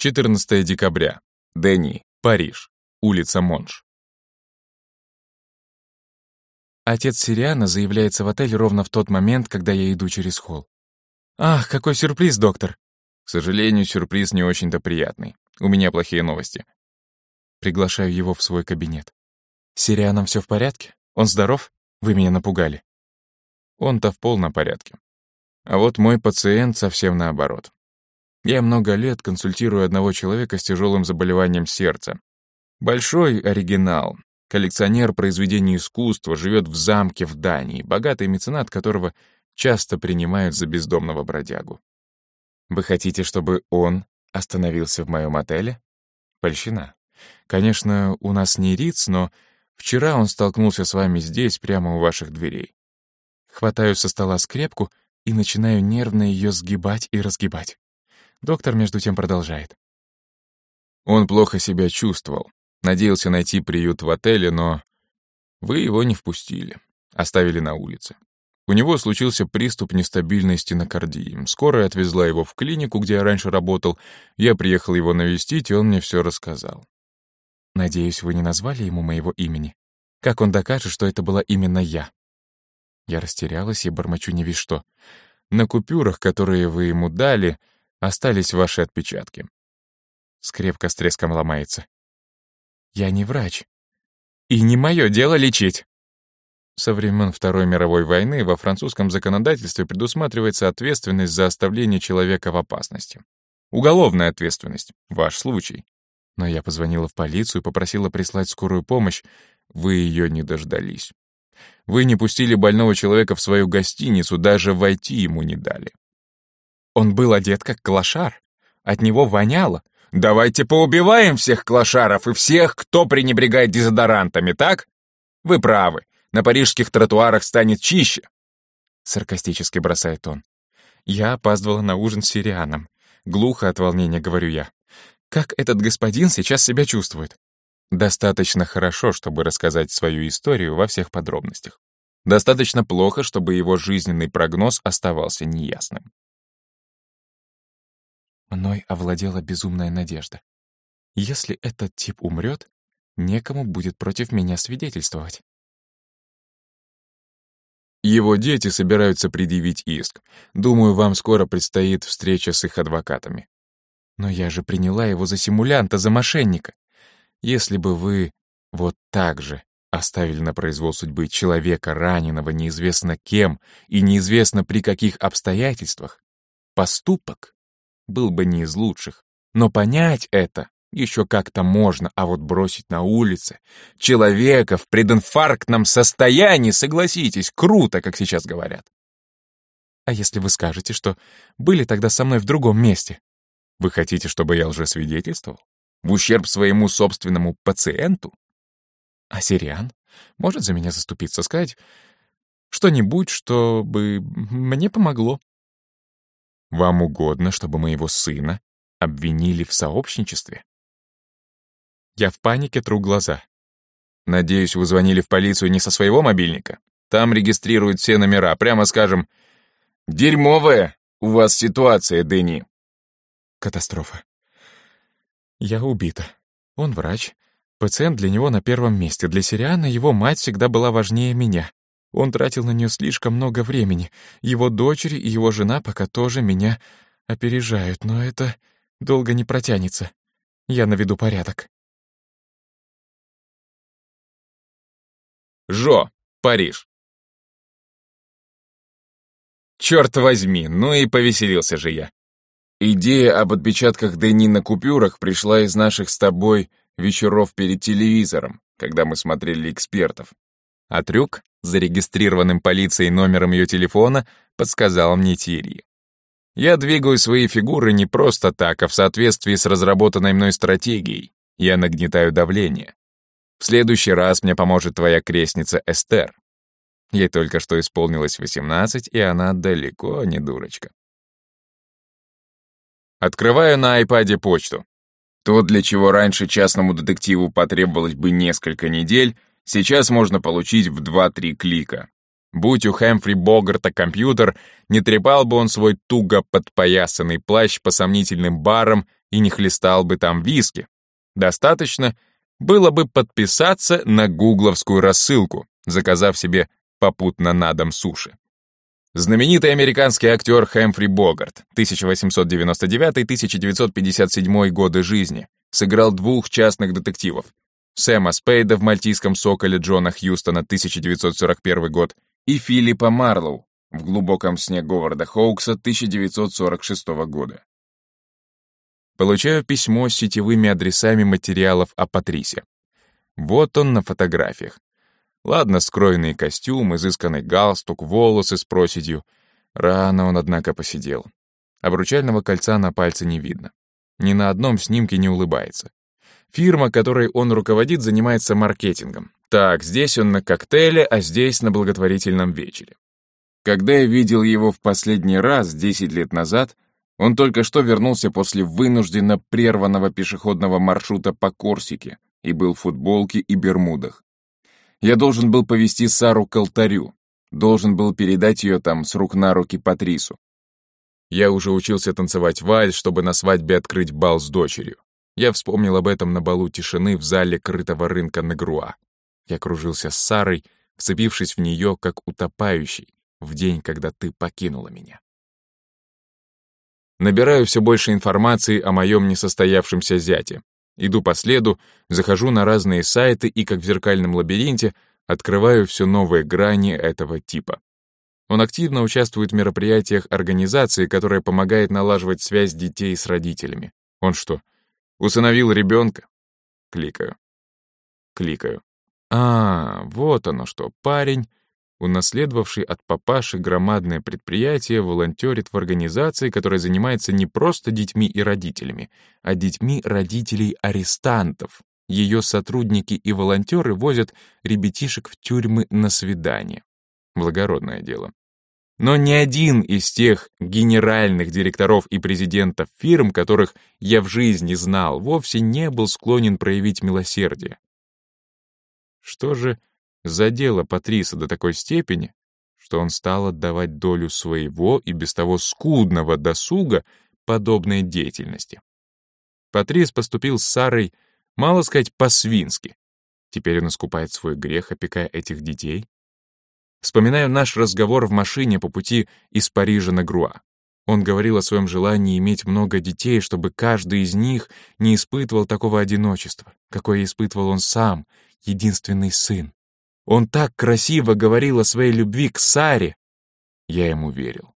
14 декабря. Дени, Париж. Улица Монш. Отец Сириана заявляется в отель ровно в тот момент, когда я иду через холл. «Ах, какой сюрприз, доктор!» К сожалению, сюрприз не очень-то приятный. У меня плохие новости. Приглашаю его в свой кабинет. «С Сирианом все в порядке? Он здоров? Вы меня напугали». Он-то в полном порядке. А вот мой пациент совсем наоборот. Я много лет консультирую одного человека с тяжелым заболеванием сердца. Большой оригинал, коллекционер произведений искусства, живет в замке в Дании, богатый меценат которого часто принимают за бездомного бродягу. Вы хотите, чтобы он остановился в моем отеле? Польщина. Конечно, у нас не Риц, но вчера он столкнулся с вами здесь, прямо у ваших дверей. Хватаю со стола скрепку и начинаю нервно ее сгибать и разгибать. Доктор между тем продолжает. Он плохо себя чувствовал. Надеялся найти приют в отеле, но вы его не впустили, оставили на улице. У него случился приступ нестабильной стенокардии. Скорая отвезла его в клинику, где я раньше работал. Я приехал его навестить, и он мне все рассказал. Надеюсь, вы не назвали ему моего имени? Как он докажет, что это была именно я? Я растерялась и бормочу не весь что. На купюрах, которые вы ему дали, остались ваши отпечатки. Скрепка с треском ломается. Я не врач. И не мое дело лечить. Со времен Второй мировой войны во французском законодательстве предусматривается ответственность за оставление человека в опасности. Уголовная ответственность — ваш случай. Но я позвонила в полицию, попросила прислать скорую помощь. Вы ее не дождались. Вы не пустили больного человека в свою гостиницу, даже войти ему не дали. Он был одет как клошар. От него воняло. Давайте поубиваем всех клошаров и всех, кто пренебрегает дезодорантами, так? Вы правы на парижских тротуарах станет чище. Саркастически бросает он. Я опаздывала на ужин с сирианом. Глухо от волнения говорю я. Как этот господин сейчас себя чувствует? Достаточно хорошо, чтобы рассказать свою историю во всех подробностях. Достаточно плохо, чтобы его жизненный прогноз оставался неясным. Мной овладела безумная надежда. Если этот тип умрет, некому будет против меня свидетельствовать. Его дети собираются предъявить иск. Думаю, вам скоро предстоит встреча с их адвокатами. Но я же приняла его за симулянта, за мошенника. Если бы вы вот так же оставили на произвол судьбы человека, раненого неизвестно кем и неизвестно при каких обстоятельствах, поступок был бы не из лучших. Но понять это еще как-то можно, а вот бросить на улице человека в прединфарктном состоянии, согласитесь, круто, как сейчас говорят. А если вы скажете, что были тогда со мной в другом месте? Вы хотите, чтобы я лжесвидетельствовал? В ущерб своему собственному пациенту? А Сириан может за меня заступиться, сказать что-нибудь, чтобы мне помогло. Вам угодно, чтобы моего сына обвинили в сообщничестве? Я в панике тру глаза. Надеюсь, вы звонили в полицию не со своего мобильника? Там регистрируют все номера, прямо скажем, «Дерьмовая у вас ситуация, Дэнни». Катастрофа. Я убита. Он врач. Пациент для него на первом месте. Для Сириана его мать всегда была важнее меня. Он тратил на нее слишком много времени. Его дочери и его жена пока тоже меня опережают, но это долго не протянется. Я наведу порядок. Жо, Париж. Черт возьми, ну и повеселился же я. Идея об отпечатках Дени на купюрах пришла из наших с тобой вечеров перед телевизором, когда мы смотрели экспертов. А трюк, зарегистрированным полицией номером ее телефона, подсказал мне Тирьи. Я двигаю свои фигуры не просто так, а в соответствии с разработанной мной стратегией. Я нагнетаю давление. В следующий раз мне поможет твоя крестница Эстер. Ей только что исполнилось 18, и она далеко не дурочка. Открываю на айпаде почту. То, для чего раньше частному детективу потребовалось бы несколько недель, сейчас можно получить в 2-3 клика. Будь у Хэмфри Богарта компьютер, не трепал бы он свой туго подпоясанный плащ по сомнительным барам и не хлестал бы там виски. Достаточно было бы подписаться на гугловскую рассылку, заказав себе попутно на дом суши. Знаменитый американский актер Хэмфри Богарт, 1899-1957 годы жизни, сыграл двух частных детективов. Сэма Спейда в «Мальтийском соколе» Джона Хьюстона, 1941 год, и Филиппа Марлоу в «Глубоком сне Говарда Хоукса» 1946 года. Получаю письмо с сетевыми адресами материалов о Патрисе. Вот он на фотографиях. Ладно, скроенный костюм, изысканный галстук, волосы с проседью. Рано он, однако, посидел. Обручального кольца на пальце не видно. Ни на одном снимке не улыбается. Фирма, которой он руководит, занимается маркетингом. Так, здесь он на коктейле, а здесь на благотворительном вечере. Когда я видел его в последний раз, 10 лет назад, он только что вернулся после вынужденно прерванного пешеходного маршрута по Корсике и был в футболке и бермудах. Я должен был повести Сару к алтарю, должен был передать ее там с рук на руки Патрису. Я уже учился танцевать вальс, чтобы на свадьбе открыть бал с дочерью. Я вспомнил об этом на балу тишины в зале крытого рынка Негруа. Я кружился с Сарой, вцепившись в нее, как утопающий, в день, когда ты покинула меня. Набираю все больше информации о моем несостоявшемся зяте. Иду по следу, захожу на разные сайты и, как в зеркальном лабиринте, открываю все новые грани этого типа. Он активно участвует в мероприятиях организации, которая помогает налаживать связь детей с родителями. Он что, усыновил ребенка? Кликаю. Кликаю. А, вот оно что, парень унаследовавший от папаши громадное предприятие, волонтерит в организации, которая занимается не просто детьми и родителями, а детьми родителей-арестантов. Ее сотрудники и волонтеры возят ребятишек в тюрьмы на свидание. Благородное дело. Но ни один из тех генеральных директоров и президентов фирм, которых я в жизни знал, вовсе не был склонен проявить милосердие. Что же задело Патриса до такой степени, что он стал отдавать долю своего и без того скудного досуга подобной деятельности. Патрис поступил с Сарой, мало сказать, по-свински. Теперь он искупает свой грех, опекая этих детей. Вспоминаю наш разговор в машине по пути из Парижа на Груа. Он говорил о своем желании иметь много детей, чтобы каждый из них не испытывал такого одиночества, какое испытывал он сам, единственный сын. Он так красиво говорил о своей любви к Саре. Я ему верил.